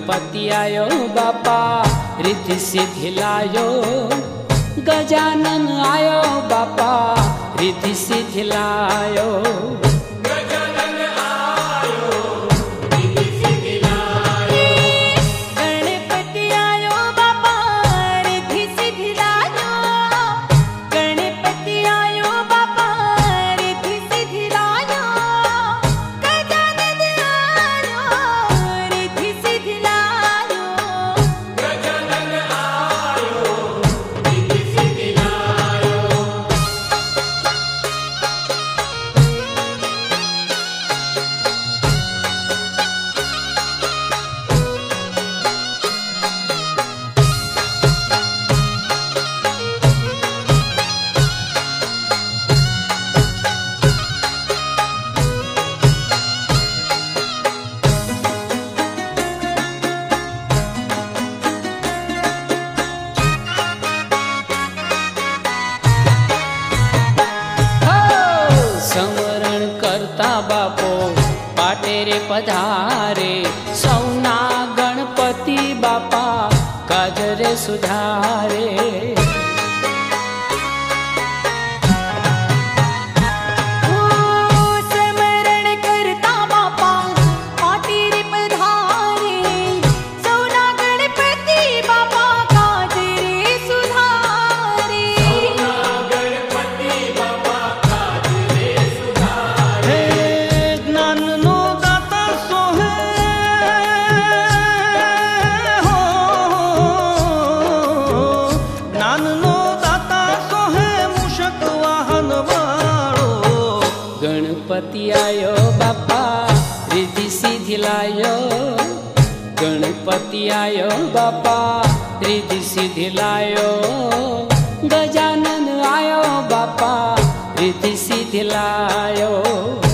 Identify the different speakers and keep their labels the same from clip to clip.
Speaker 1: गणपति आयो बापा रिद्धि सिद्धि लायो गजानन आयो बापा रिद्धि सिद्धि लायो
Speaker 2: बापा काजरे सुधारे।
Speaker 1: ગણપતિ આયો બાપા રીધિ સીધી લાયો ગણપતિ આયો બાપા રીધિ સીધી લાયો ગજાનન આયો બાપા રીધિ સીધી લાયો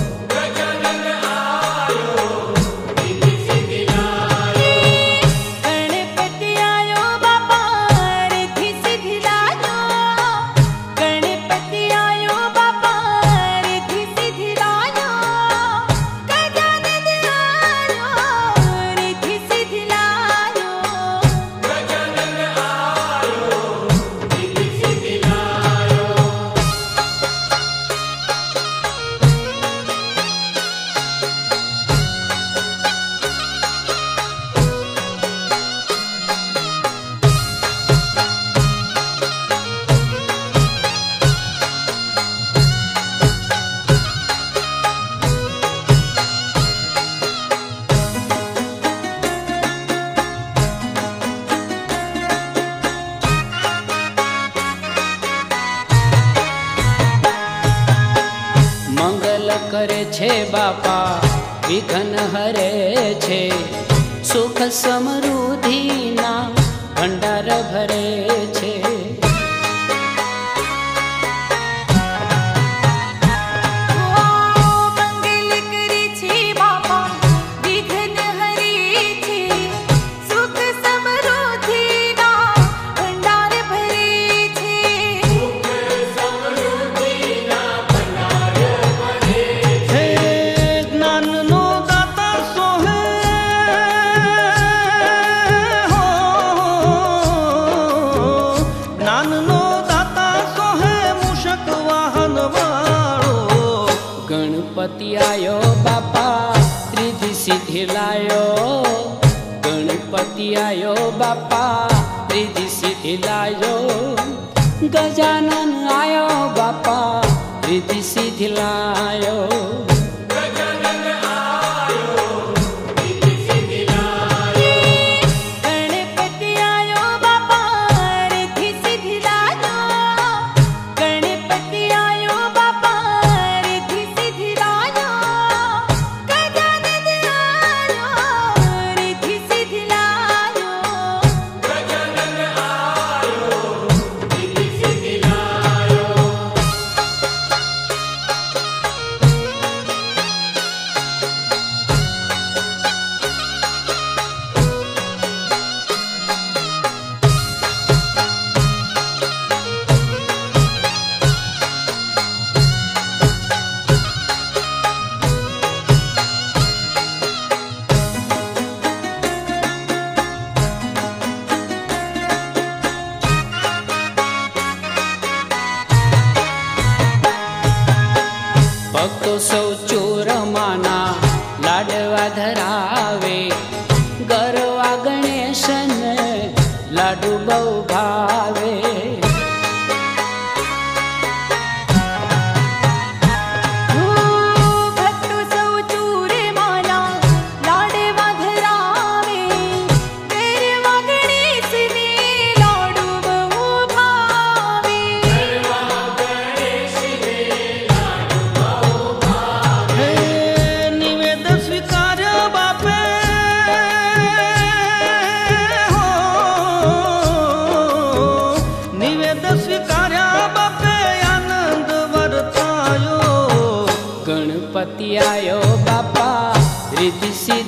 Speaker 1: કરે છે બાપા વિઘન હરે છે. સુખ સમૃદ્ધિના ભંડાર ભરે છે.
Speaker 3: જ્ઞાનનો દાતા સોહે મૂષક વાહન વાળો
Speaker 1: ગણપતિ આયો બાપા ત્રીજી સિદ્ધિ લાયો ગણપતિ આયો બાપા ત્રીજી સિદ્ધિ લાયો ગજાનન આયો બાપા ત્રીજી સિદ્ધિ લાયો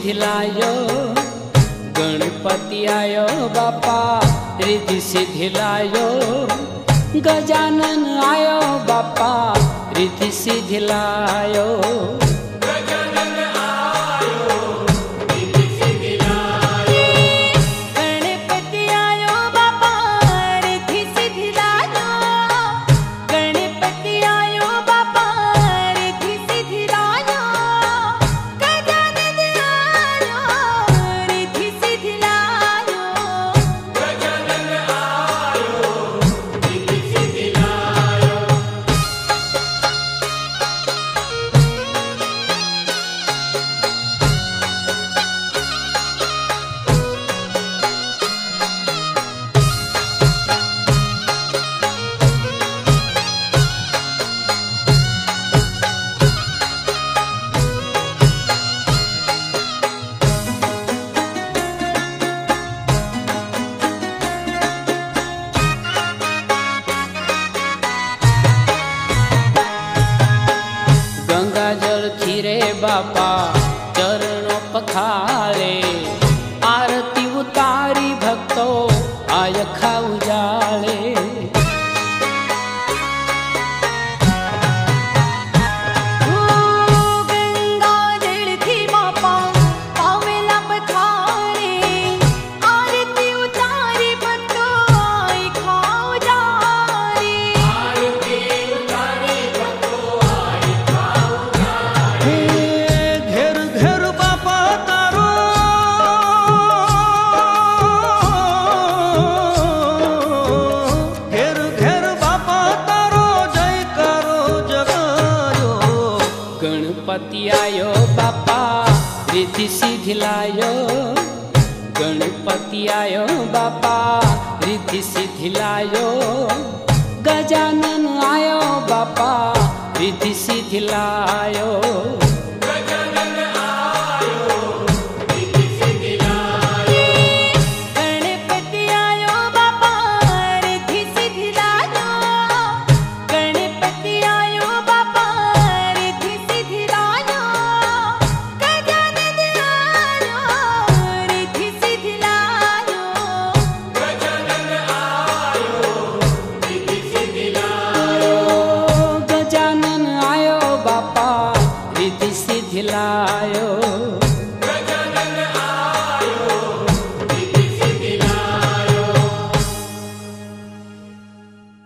Speaker 1: सिद्धिलायो
Speaker 2: गणपति आयो बापा रिद्धि सिद्धिलायो गजानन आयो बापा रिद्धि सिद्धिलायो। गणपति आयो बापा रीति सिद्धि लायो।
Speaker 3: गणपति आयो बापा रीति सिद्धि लायो। गजानन आयो बापा रीति सिद्धि लायो।